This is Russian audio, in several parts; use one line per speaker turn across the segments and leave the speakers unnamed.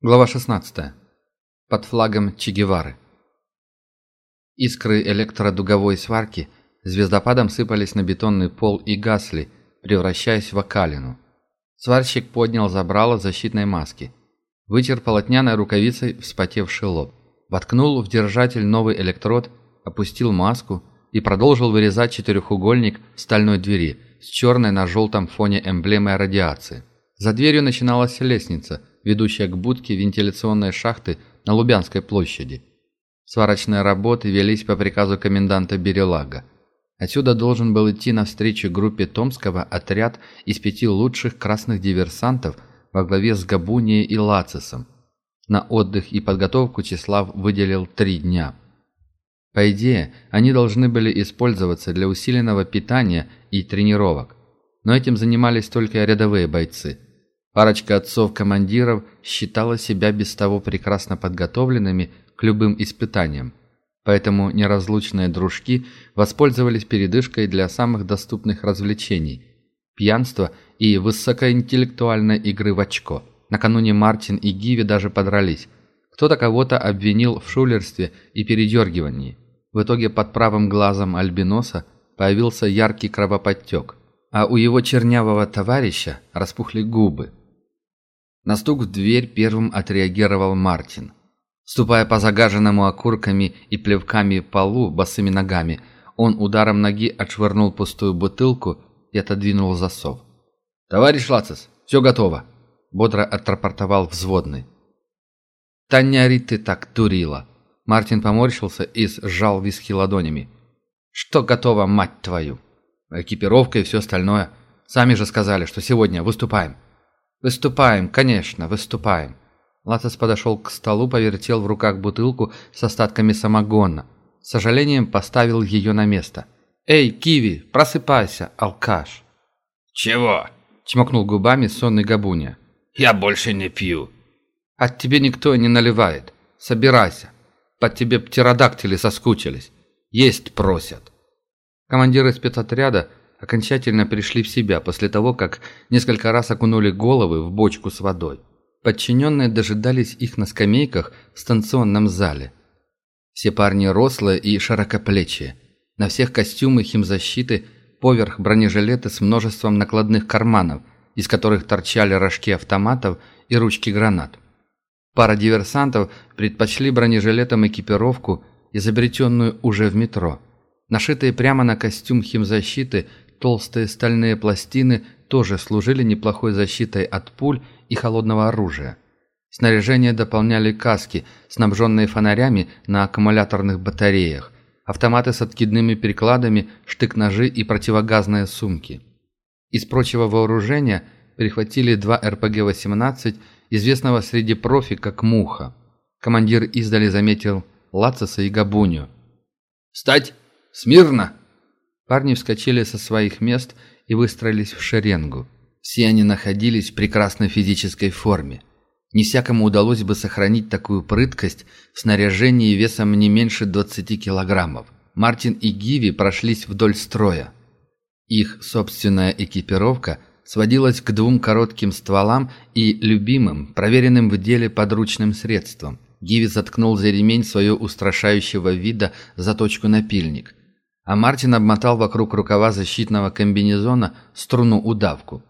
Глава 16. Под флагом Че Гевары. Искры электродуговой сварки звездопадом сыпались на бетонный пол и гасли, превращаясь в окалину. Сварщик поднял забрало защитной маски, вытер полотняной рукавицей вспотевший лоб, воткнул в держатель новый электрод, опустил маску и продолжил вырезать четырехугольник стальной двери с черной на желтом фоне эмблемой радиации. За дверью начиналась лестница – ведущая к будке вентиляционной шахты на Лубянской площади. Сварочные работы велись по приказу коменданта Берелага. Отсюда должен был идти навстречу группе Томского отряд из пяти лучших красных диверсантов во главе с Габунией и Лацисом. На отдых и подготовку Числав выделил три дня. По идее, они должны были использоваться для усиленного питания и тренировок. Но этим занимались только рядовые бойцы – Парочка отцов-командиров считала себя без того прекрасно подготовленными к любым испытаниям, поэтому неразлучные дружки воспользовались передышкой для самых доступных развлечений – пьянства и высокоинтеллектуальной игры в очко. Накануне Мартин и Гиви даже подрались. Кто-то кого-то обвинил в шулерстве и передергивании. В итоге под правым глазом альбиноса появился яркий кровоподтек, а у его чернявого товарища распухли губы – на стук в дверь первым отреагировал Мартин. Ступая по загаженному окурками и плевками полу босыми ногами, он ударом ноги отшвырнул пустую бутылку и отодвинул засов. «Товарищ Лацис, все готово!» — бодро отрапортовал взводный. «Да не ори ты так, дурила!» Мартин поморщился и сжал виски ладонями. «Что готово, мать твою?» «Экипировка и все остальное. Сами же сказали, что сегодня выступаем». «Выступаем, конечно, выступаем». Латес подошел к столу, повертел в руках бутылку с остатками самогона. С сожалением поставил ее на место. «Эй, Киви, просыпайся, алкаш!»
«Чего?»
– чмокнул губами сонный Габуня.
«Я больше не пью».
«От тебе никто не наливает. Собирайся. Под тебе птеродактили соскучились. Есть просят». Командиры спецотряда окончательно пришли в себя после того, как несколько раз окунули головы в бочку с водой. Подчиненные дожидались их на скамейках в станционном зале. Все парни рослые и широкоплечие. На всех костюмы химзащиты, поверх бронежилеты с множеством накладных карманов, из которых торчали рожки автоматов и ручки гранат. Пара диверсантов предпочли бронежилетам экипировку, изобретенную уже в метро. Нашитые прямо на костюм химзащиты Толстые стальные пластины тоже служили неплохой защитой от пуль и холодного оружия. Снаряжение дополняли каски, снабженные фонарями на аккумуляторных батареях, автоматы с откидными перекладами, штык-ножи и противогазные сумки. Из прочего вооружения перехватили два РПГ-18, известного среди профи как «Муха». Командир издали заметил Лацеса и Габуню.
«Встать! Смирно!»
Парни вскочили со своих мест и выстроились в шеренгу. Все они находились в прекрасной физической форме. Не всякому удалось бы сохранить такую прыткость в снаряжении весом не меньше 20 килограммов. Мартин и Гиви прошлись вдоль строя. Их собственная экипировка сводилась к двум коротким стволам и любимым, проверенным в деле подручным средствам. Гиви заткнул за ремень свое устрашающего вида заточку напильник а Мартин обмотал вокруг рукава защитного комбинезона струну-удавку.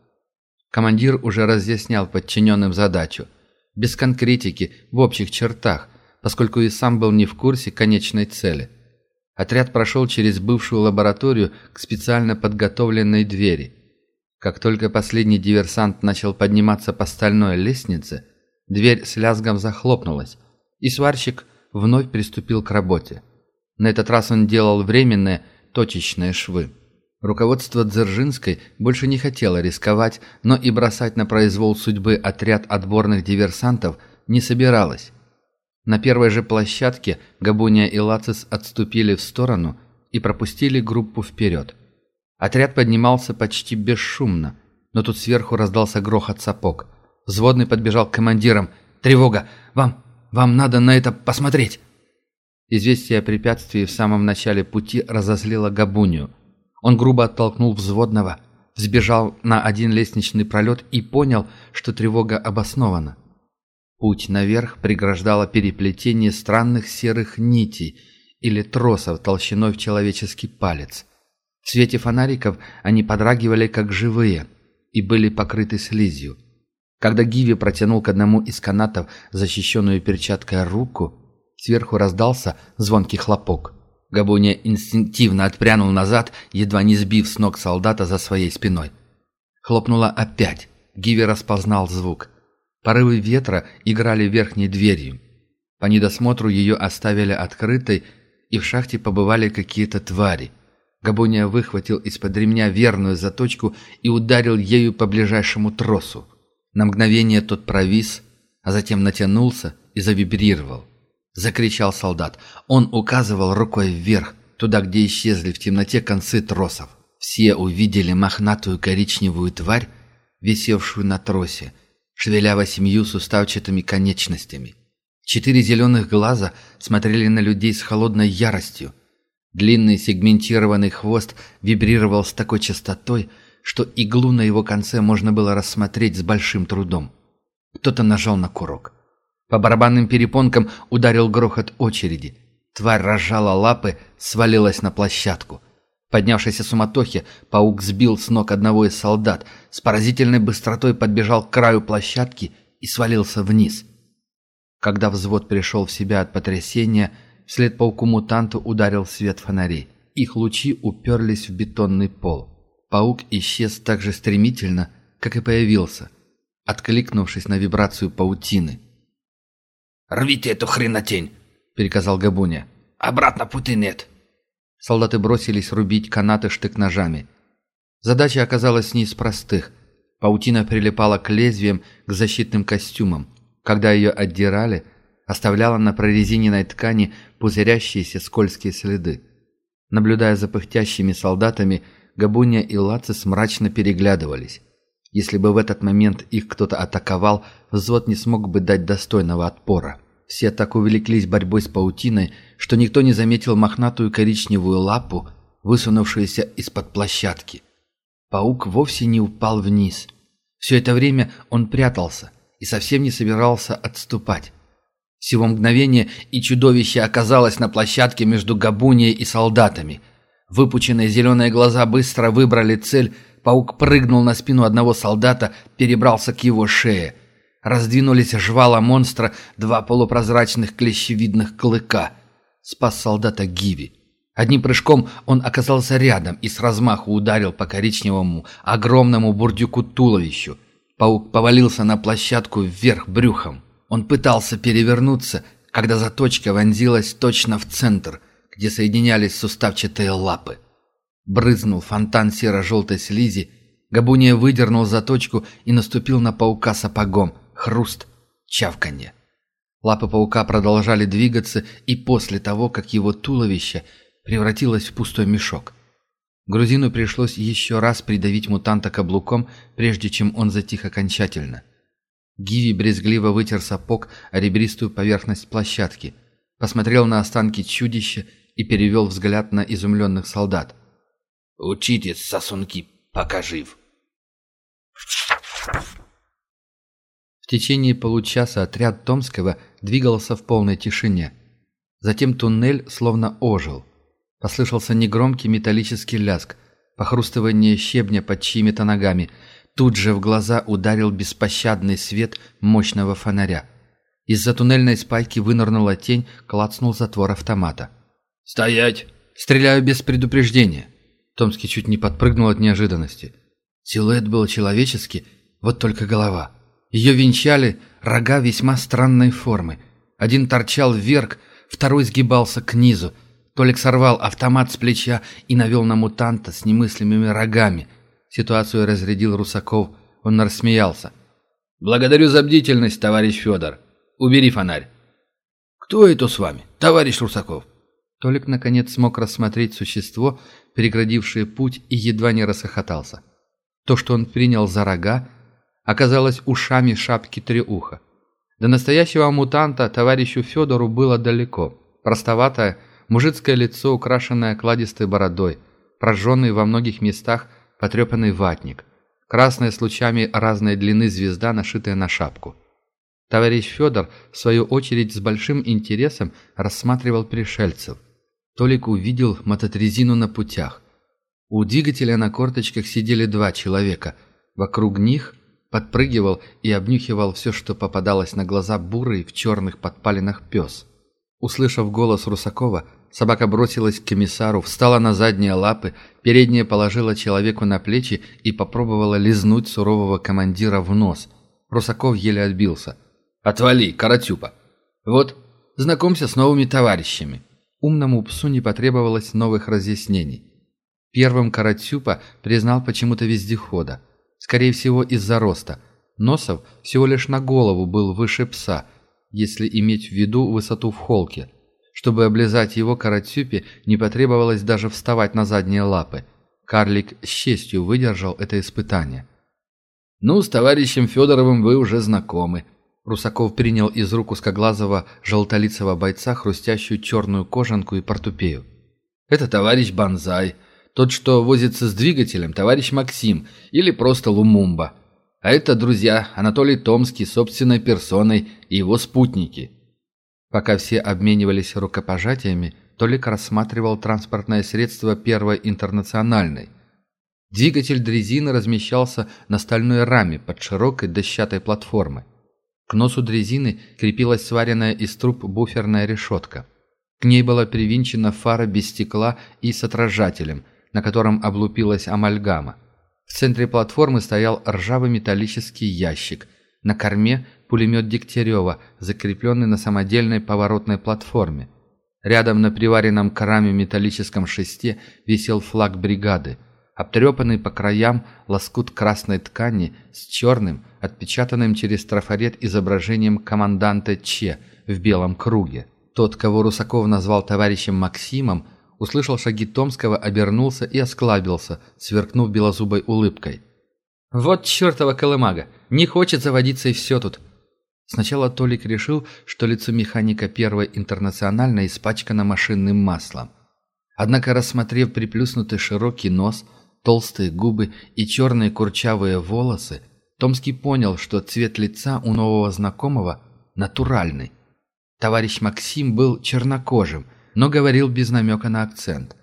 Командир уже разъяснял подчиненным задачу. Без конкретики, в общих чертах, поскольку и сам был не в курсе конечной цели. Отряд прошел через бывшую лабораторию к специально подготовленной двери. Как только последний диверсант начал подниматься по стальной лестнице, дверь с лязгом захлопнулась, и сварщик вновь приступил к работе. На этот раз он делал временные, точечные швы. Руководство Дзержинской больше не хотело рисковать, но и бросать на произвол судьбы отряд отборных диверсантов не собиралось. На первой же площадке Габуния и Лацис отступили в сторону и пропустили группу вперед. Отряд поднимался почти бесшумно, но тут сверху раздался грохот сапог. Взводный подбежал к командирам. «Тревога! Вам, вам надо на это посмотреть!» Известие о препятствии в самом начале пути разозлило Габуню. Он грубо оттолкнул взводного, взбежал на один лестничный пролет и понял, что тревога обоснована. Путь наверх преграждало переплетение странных серых нитей или тросов толщиной в человеческий палец. В свете фонариков они подрагивали как живые и были покрыты слизью. Когда Гиви протянул к одному из канатов защищенную перчаткой руку, сверху раздался звонкий хлопок. Габуния инстинктивно отпрянул назад, едва не сбив с ног солдата за своей спиной. Хлопнуло опять. Гиви распознал звук. Порывы ветра играли верхней дверью. По недосмотру ее оставили открытой, и в шахте побывали какие-то твари. Габуния выхватил из-под ремня верную заточку и ударил ею по ближайшему тросу. На мгновение тот провис, а затем натянулся и завибрировал. Закричал солдат. Он указывал рукой вверх, туда, где исчезли в темноте концы тросов. Все увидели мохнатую коричневую тварь, висевшую на тросе, шевеля восемью суставчатыми конечностями. Четыре зеленых глаза смотрели на людей с холодной яростью. Длинный сегментированный хвост вибрировал с такой частотой, что иглу на его конце можно было рассмотреть с большим трудом. Кто-то нажал на курок. По барабанным перепонкам ударил грохот очереди. Тварь разжала лапы, свалилась на площадку. Поднявшейся суматохе паук сбил с ног одного из солдат, с поразительной быстротой подбежал к краю площадки и свалился вниз. Когда взвод пришел в себя от потрясения, вслед пауку-мутанту ударил свет фонарей. Их лучи уперлись в бетонный пол. Паук исчез так же стремительно, как и появился, откликнувшись на вибрацию паутины.
«Рвите эту хренотень!»
— приказал Габуня.
«Обратно пути нет!»
Солдаты бросились рубить канаты штык-ножами. Задача оказалась не из простых. Паутина прилипала к лезвиям, к защитным костюмам. Когда ее отдирали, оставляла на прорезиненной ткани пузырящиеся скользкие следы. Наблюдая за пыхтящими солдатами, Габуния и Лацис мрачно переглядывались. Если бы в этот момент их кто-то атаковал, взвод не смог бы дать достойного отпора. Все так увлеклись борьбой с паутиной, что никто не заметил мохнатую коричневую лапу, высунувшуюся из-под площадки. Паук вовсе не упал вниз. Все это время он прятался и совсем не собирался отступать. Всего мгновение, и чудовище оказалось на площадке между Габунией и солдатами. Выпученные зеленые глаза быстро выбрали цель – Паук прыгнул на спину одного солдата, перебрался к его шее. Раздвинулись жвала монстра, два полупрозрачных клещевидных клыка. Спас солдата Гиви. Одним прыжком он оказался рядом и с размаху ударил по коричневому, огромному бурдюку туловищу. Паук повалился на площадку вверх брюхом. Он пытался перевернуться, когда заточка вонзилась точно в центр, где соединялись суставчатые лапы. Брызнул фонтан серо-желтой слизи. Габуния выдернул заточку и наступил на паука сапогом. Хруст, чавканье. Лапы паука продолжали двигаться и после того, как его туловище превратилось в пустой мешок. Грузину пришлось еще раз придавить мутанта каблуком, прежде чем он затих окончательно. Гиви брезгливо вытер сапог о ребристую поверхность площадки, посмотрел на останки чудища и перевел взгляд на изумленных солдат.
Учитесь, сосунки, пока жив.
В течение получаса отряд Томского двигался в полной тишине. Затем туннель словно ожил. Послышался негромкий металлический ляск, похрустывание щебня под чьими-то ногами. Тут же в глаза ударил беспощадный свет мощного фонаря. Из-за туннельной спайки вынырнула тень, клацнул затвор автомата.
«Стоять!»
«Стреляю без предупреждения!» Томский чуть не подпрыгнул от неожиданности. Силуэт был человеческий, вот только голова. Ее венчали рога весьма странной формы. Один торчал вверх, второй сгибался к низу. Толик сорвал автомат с плеча и навел на мутанта с немыслимыми рогами. Ситуацию разрядил Русаков. Он рассмеялся.
«Благодарю за бдительность, товарищ Федор. Убери фонарь».
«Кто это с вами, товарищ Русаков?» Толик наконец смог рассмотреть существо, переградившее путь, и едва не рассохотался. То, что он принял за рога, оказалось ушами шапки треуха. До настоящего мутанта товарищу Федору было далеко. Простоватое, мужицкое лицо, украшенное кладистой бородой, прожженный во многих местах потрепанный ватник, красная с лучами разной длины звезда, нашитая на шапку. Товарищ Федор, в свою очередь, с большим интересом рассматривал пришельцев. Толик увидел мототрезину на путях. У двигателя на корточках сидели два человека. Вокруг них подпрыгивал и обнюхивал все, что попадалось на глаза бурый в черных подпалинах пес. Услышав голос Русакова, собака бросилась к комиссару, встала на задние лапы, передняя положила человеку на плечи и попробовала лизнуть сурового командира в нос. Русаков еле отбился. «Отвали, каратюпа! Вот, знакомься с новыми товарищами!» Умному псу не потребовалось новых разъяснений. Первым Каратюпа признал почему-то вездехода. Скорее всего, из-за роста. Носов всего лишь на голову был выше пса – если иметь в виду высоту в холке. Чтобы облизать его каратюпе, не потребовалось даже вставать на задние лапы. Карлик с честью выдержал это испытание. «Ну, с товарищем Федоровым вы уже знакомы». Русаков принял из рук узкоглазого желтолицего бойца хрустящую черную кожанку и портупею. «Это товарищ Банзай, тот, что возится с двигателем, товарищ Максим или просто Лумумба. А это, друзья, Анатолий Томский собственной персоной и его спутники. Пока все обменивались рукопожатиями, Толик рассматривал транспортное средство первой интернациональной. Двигатель дрезины размещался на стальной раме под широкой дощатой платформой. К носу дрезины крепилась сваренная из труб буферная решетка. К ней была привинчена фара без стекла и с отражателем, на котором облупилась амальгама. В центре платформы стоял ржавый металлический ящик. На корме пулемет Дегтярева, закрепленный на самодельной поворотной платформе. Рядом на приваренном к раме металлическом шесте висел флаг бригады. Обтрепанный по краям лоскут красной ткани с черным, отпечатанным через трафарет изображением команданта Че в белом круге. Тот, кого Русаков назвал товарищем Максимом, услышал шаги Томского, обернулся и осклабился, сверкнув белозубой улыбкой. «Вот чертова колымага! Не хочет заводиться и все тут!» Сначала Толик решил, что лицо механика первой интернациональной испачкано машинным маслом. Однако, рассмотрев приплюснутый широкий нос, толстые губы и черные курчавые волосы, Томский понял, что цвет лица у нового знакомого натуральный. Товарищ Максим был чернокожим – но говорил без намека на акцент.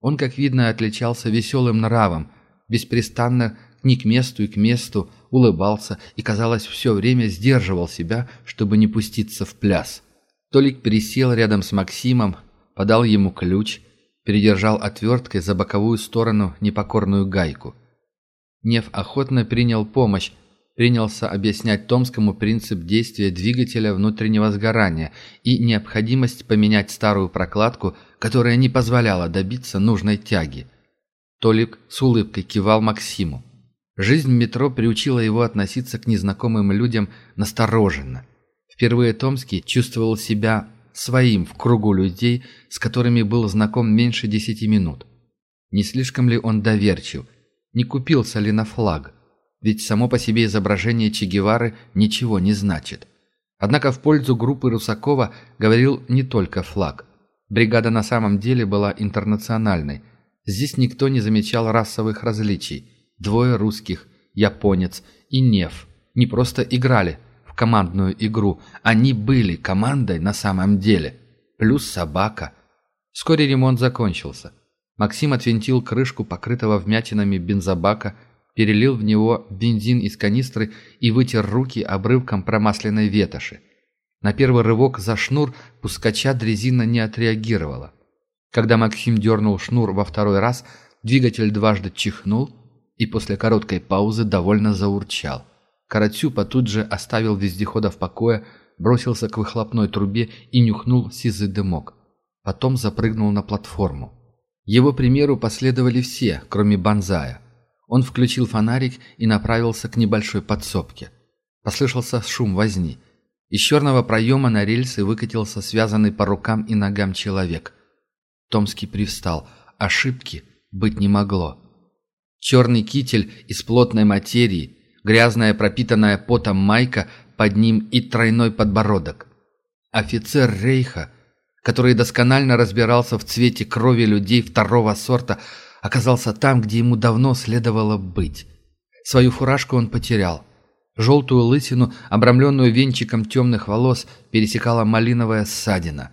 Он, как видно, отличался веселым нравом, беспрестанно ни к месту и к месту улыбался и, казалось, все время сдерживал себя, чтобы не пуститься в пляс. Толик пересел рядом с Максимом, подал ему ключ, передержал отверткой за боковую сторону непокорную гайку. Нев охотно принял помощь, принялся объяснять Томскому принцип действия двигателя внутреннего сгорания и необходимость поменять старую прокладку, которая не позволяла добиться нужной тяги. Толик с улыбкой кивал Максиму. Жизнь метро приучила его относиться к незнакомым людям настороженно. Впервые Томский чувствовал себя своим в кругу людей, с которыми был знаком меньше десяти минут. Не слишком ли он доверчив? Не купился ли на флаг? Ведь само по себе изображение Че Гевары ничего не значит. Однако в пользу группы Русакова говорил не только флаг. Бригада на самом деле была интернациональной. Здесь никто не замечал расовых различий. Двое русских, японец и неф не просто играли в командную игру, они были командой на самом деле. Плюс собака. Вскоре ремонт закончился. Максим отвинтил крышку покрытого вмятинами бензобака перелил в него бензин из канистры и вытер руки обрывком промасленной ветоши. На первый рывок за шнур пускача дрезина не отреагировала. Когда Максим дернул шнур во второй раз, двигатель дважды чихнул и после короткой паузы довольно заурчал. Каратюпа тут же оставил вездехода в покое, бросился к выхлопной трубе и нюхнул сизый дымок. Потом запрыгнул на платформу. Его примеру последовали все, кроме Банзая – он включил фонарик и направился к небольшой подсобке. Послышался шум возни. Из черного проема на рельсы выкатился связанный по рукам и ногам человек. Томский привстал. Ошибки быть не могло. Черный китель из плотной материи, грязная пропитанная потом майка под ним и тройной подбородок. Офицер Рейха, который досконально разбирался в цвете крови людей второго сорта, оказался там, где ему давно следовало быть. Свою фуражку он потерял. Желтую лысину, обрамленную венчиком темных волос, пересекала малиновая ссадина.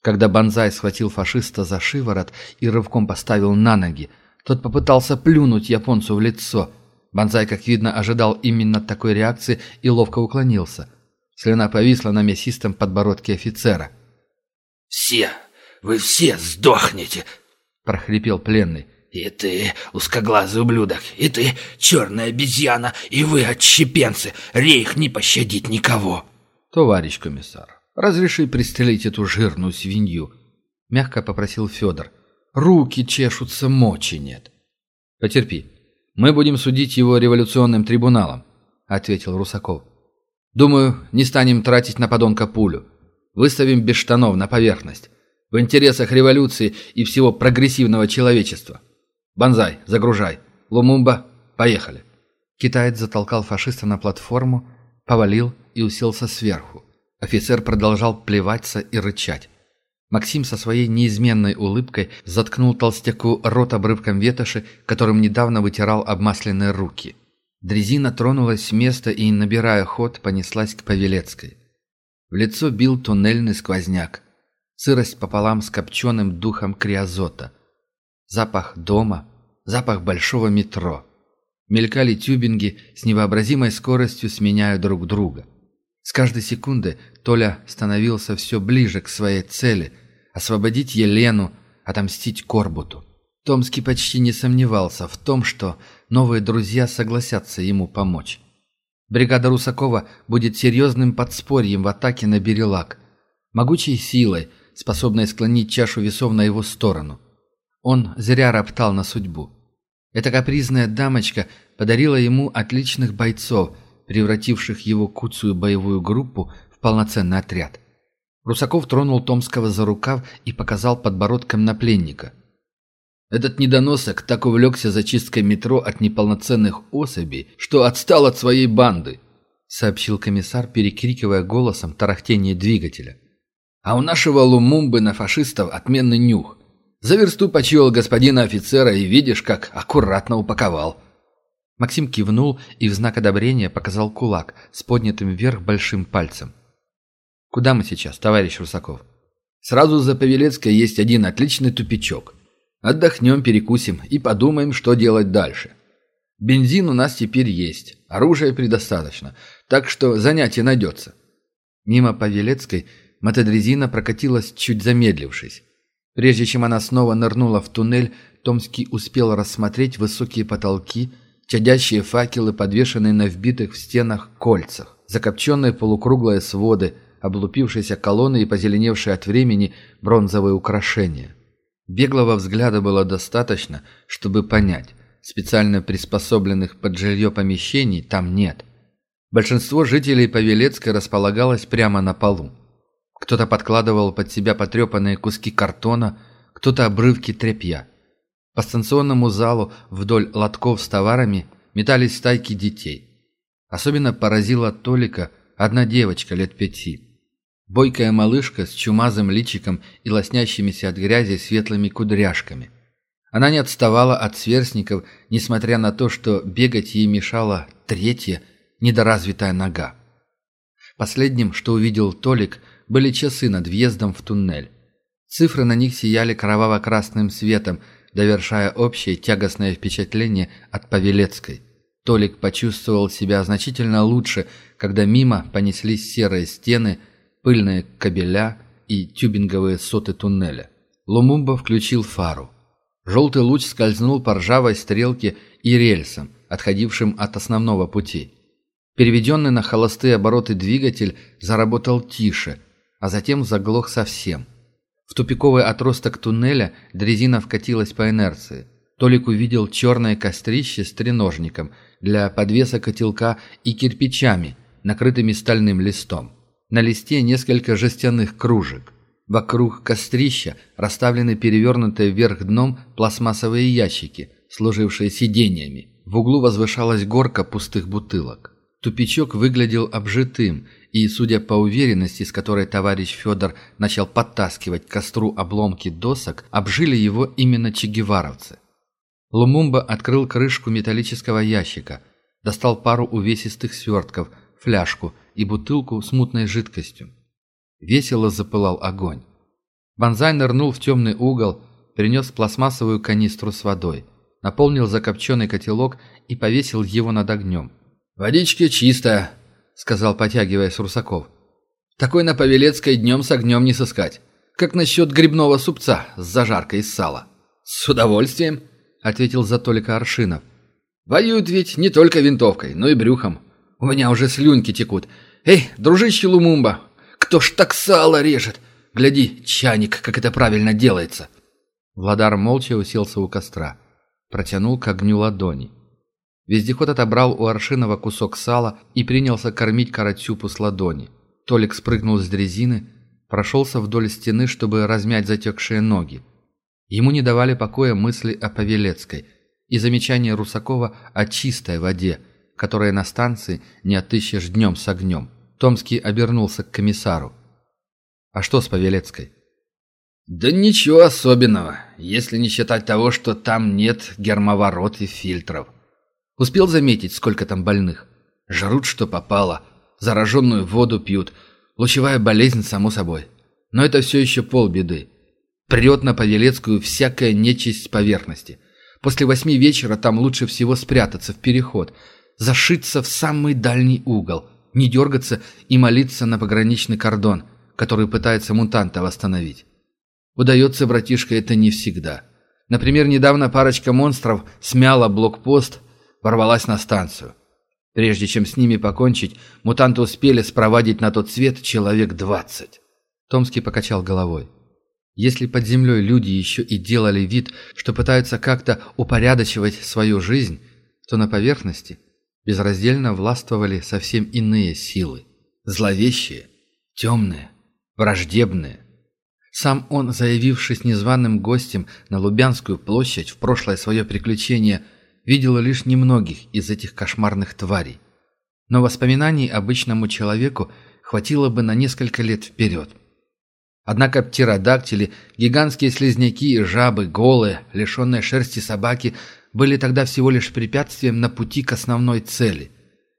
Когда Бонзай схватил фашиста за шиворот и рывком поставил на ноги, тот попытался плюнуть японцу в лицо. Бонзай, как видно, ожидал именно такой реакции и ловко уклонился. Слюна повисла на мясистом подбородке офицера.
«Все! Вы все сдохнете!» — прохрипел пленный. «И ты, узкоглазый ублюдок, и ты, черная обезьяна, и вы, отщепенцы, рейх не пощадит никого!»
«Товарищ комиссар, разреши пристрелить эту жирную свинью», — мягко попросил Федор. «Руки чешутся, мочи нет». «Потерпи. Мы будем судить его революционным трибуналом», — ответил Русаков. «Думаю, не станем тратить на подонка пулю. Выставим без штанов на поверхность. В интересах революции и всего прогрессивного человечества. Бонзай, загружай. Лумумба, поехали». Китаец затолкал фашиста на платформу, повалил и уселся сверху. Офицер продолжал плеваться и рычать. Максим со своей неизменной улыбкой заткнул толстяку рот обрывком ветоши, которым недавно вытирал обмасленные руки. Дрезина тронулась с места и, набирая ход, понеслась к Павелецкой. В лицо бил туннельный сквозняк. Сырость пополам с копченым духом криозота. Запах дома, запах большого метро. Мелькали тюбинги с невообразимой скоростью, сменяя друг друга. С каждой секунды Толя становился все ближе к своей цели – освободить Елену, отомстить Корбуту. Томский почти не сомневался в том, что новые друзья согласятся ему помочь. Бригада Русакова будет серьезным подспорьем в атаке на Берелак, могучей силой, способной склонить чашу весов на его сторону. Он зря роптал на судьбу. Эта капризная дамочка подарила ему отличных бойцов, превративших его куцую боевую группу в полноценный отряд. Русаков тронул Томского за рукав и показал подбородком на пленника. Этот недоносок так увлекся зачисткой метро от неполноценных особей, что отстал от своей банды, сообщил комиссар, перекрикивая голосом тарахтение двигателя. А у нашего Лумумбы на фашистов отменный нюх. За версту почуял господина офицера и видишь, как аккуратно упаковал. Максим кивнул и в знак одобрения показал кулак с поднятым вверх большим пальцем. «Куда мы сейчас, товарищ Русаков?» «Сразу за Павелецкой есть один отличный тупичок. Отдохнем, перекусим и подумаем, что делать дальше. Бензин у нас теперь есть, оружия предостаточно, так что занятие найдется». Мимо Павелецкой мотодрезина прокатилась, чуть замедлившись. Прежде чем она снова нырнула в туннель, Томский успел рассмотреть высокие потолки – чадящие факелы, подвешенные на вбитых в стенах кольцах, закопченные полукруглые своды, облупившиеся колонны и позеленевшие от времени бронзовые украшения. Беглого взгляда было достаточно, чтобы понять, специально приспособленных под жилье помещений там нет. Большинство жителей Павелецкой располагалось прямо на полу. Кто-то подкладывал под себя потрепанные куски картона, кто-то обрывки тряпья. По станционному залу вдоль лотков с товарами метались стайки детей. Особенно поразила Толика одна девочка лет пяти. Бойкая малышка с чумазым личиком и лоснящимися от грязи светлыми кудряшками. Она не отставала от сверстников, несмотря на то, что бегать ей мешала третья, недоразвитая нога. Последним, что увидел Толик, были часы над въездом в туннель. Цифры на них сияли кроваво-красным светом, довершая общее тягостное впечатление от Павелецкой. Толик почувствовал себя значительно лучше, когда мимо понеслись серые стены, пыльные кабеля и тюбинговые соты туннеля. Лумумба включил фару. Желтый луч скользнул по ржавой стрелке и рельсам, отходившим от основного пути. Переведенный на холостые обороты двигатель заработал тише, а затем заглох совсем. В тупиковый отросток туннеля дрезина вкатилась по инерции. Толик увидел черное кострище с треножником для подвеса котелка и кирпичами, накрытыми стальным листом. На листе несколько жестяных кружек. Вокруг кострища расставлены перевернутые вверх дном пластмассовые ящики, служившие сиденьями. В углу возвышалась горка пустых бутылок. Тупичок выглядел обжитым – и, судя по уверенности, с которой товарищ Федор начал подтаскивать к костру обломки досок, обжили его именно чегеваровцы. Лумумба открыл крышку металлического ящика, Достал пару увесистых свертков, фляжку и бутылку с мутной жидкостью. Весело запылал огонь. Бонзай нырнул в темный угол, принес пластмассовую канистру с водой, наполнил закопченный котелок и повесил его над огнем.
«Водички чистая», — сказал, потягиваясь Русаков. «Такой на Павелецкой днем с огнем не сыскать. Как насчет грибного супца с зажаркой из сала?» «С удовольствием», — ответил Затолика Аршинов. «Воюют ведь не только винтовкой, но и брюхом. У меня уже слюнки текут. Эй, дружище Лумумба, кто ж так сало режет? Гляди, чайник, как это правильно делается!»
Владар молча уселся у костра. Протянул к огню ладони. Вездеход отобрал у Аршинова кусок сала и принялся кормить каратюпу с ладони. Толик спрыгнул с дрезины, прошелся вдоль стены, чтобы размять затекшие ноги. Ему не давали покоя мысли о Павелецкой и замечание Русакова о чистой воде, которая на станции не отыщешь днем с огнем. Томский обернулся к комиссару. «А что с Павелецкой?»
«Да ничего особенного, если не считать того, что там нет гермоворот и фильтров. Успел заметить, сколько там больных? Жрут, что попало, зараженную воду пьют, лучевая болезнь, само собой. Но это все еще полбеды. Прет на Павелецкую всякая нечисть поверхности. После восьми вечера там лучше всего спрятаться в переход, зашиться в самый дальний угол, не дергаться и молиться на пограничный кордон, который пытается мутанта восстановить. Удается, братишка, это не всегда. Например, недавно парочка монстров смяла блокпост, ворвалась на станцию. Прежде чем с ними покончить, мутанты успели спровадить на тот свет человек двадцать.
Томский покачал головой. Если под землей люди еще и делали вид, что пытаются как-то упорядочивать свою жизнь, то на поверхности безраздельно властвовали совсем иные силы. Зловещие, темные, враждебные. Сам он, заявившись незваным гостем на Лубянскую площадь в прошлое свое приключение, видел лишь немногих из этих кошмарных тварей. Но воспоминаний обычному человеку хватило бы на несколько лет вперед. Однако птеродактили, гигантские слизняки жабы, голые, лишенные шерсти собаки, были тогда всего лишь препятствием на пути к основной цели.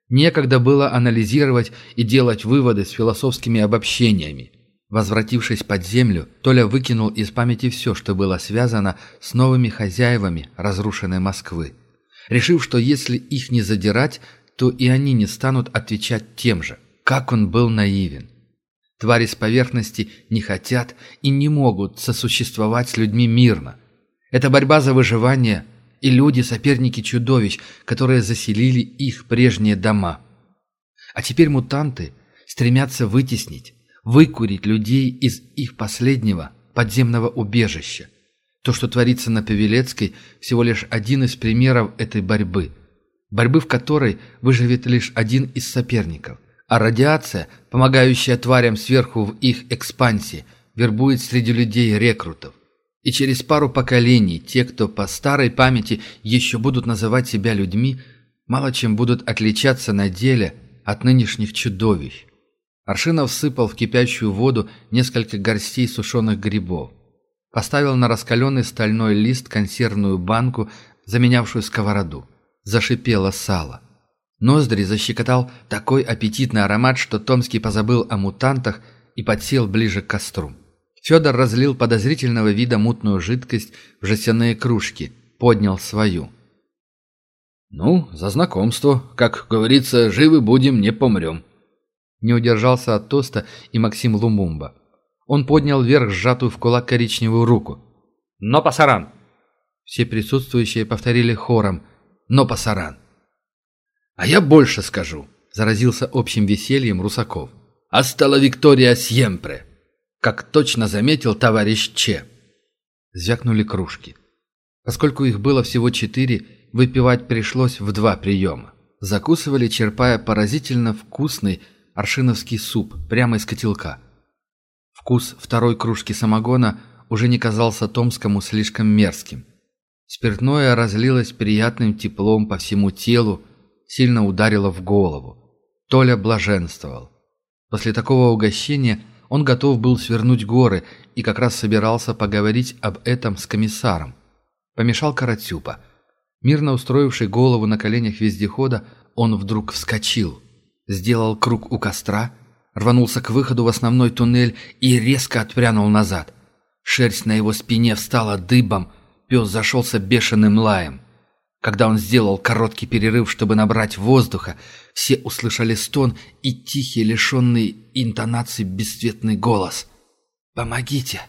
Некогда было анализировать и делать выводы с философскими обобщениями. Возвратившись под землю, Толя выкинул из памяти все, что было связано с новыми хозяевами разрушенной Москвы, решив, что если их не задирать, то и они не станут отвечать тем же. Как он был наивен. Твари с поверхности не хотят и не могут сосуществовать с людьми мирно. Это борьба за выживание, и люди – соперники чудовищ, которые заселили их прежние дома. А теперь мутанты стремятся вытеснить, выкурить людей из их последнего подземного убежища. То, что творится на Павелецкой, всего лишь один из примеров этой борьбы. Борьбы, в которой выживет лишь один из соперников – а радиация, помогающая тварям сверху в их экспансии, вербует среди людей рекрутов. И через пару поколений те, кто по старой памяти еще будут называть себя людьми, мало чем будут отличаться на деле от нынешних чудовищ. Аршинов сыпал в кипящую воду несколько горстей сушеных грибов. Поставил на раскаленный стальной лист консервную банку, заменявшую сковороду. Зашипело сало. Ноздри защекотал такой аппетитный аромат, что Томский позабыл о мутантах и подсел ближе к костру. Федор разлил подозрительного вида мутную жидкость в жестяные кружки, поднял свою. «Ну, за знакомство. Как говорится, живы будем, не помрем». Не удержался от тоста и Максим Лумумба. Он поднял вверх сжатую в кулак коричневую руку. «Но пасаран!» Все присутствующие повторили хором «Но пасаран!» «А я больше скажу», — заразился общим весельем Русаков. «Астала Виктория Сьемпре», как точно заметил товарищ Че. Звякнули кружки. Поскольку их было всего четыре, выпивать пришлось в два приема. Закусывали, черпая поразительно вкусный аршиновский суп прямо из котелка. Вкус второй кружки самогона уже не казался Томскому слишком мерзким. Спиртное разлилось приятным теплом по всему телу, сильно ударило в голову. Толя блаженствовал. После такого угощения он готов был свернуть горы и как раз собирался поговорить об этом с комиссаром. Помешал Каратюпа. Мирно устроивший голову на коленях вездехода, он вдруг вскочил, сделал круг у костра, рванулся к выходу в основной туннель и резко отпрянул назад. Шерсть на его спине встала дыбом, пес зашелся бешеным лаем. Когда он сделал короткий перерыв, чтобы набрать воздуха, все услышали стон и тихий, лишенный интонаций бесцветный голос. «Помогите!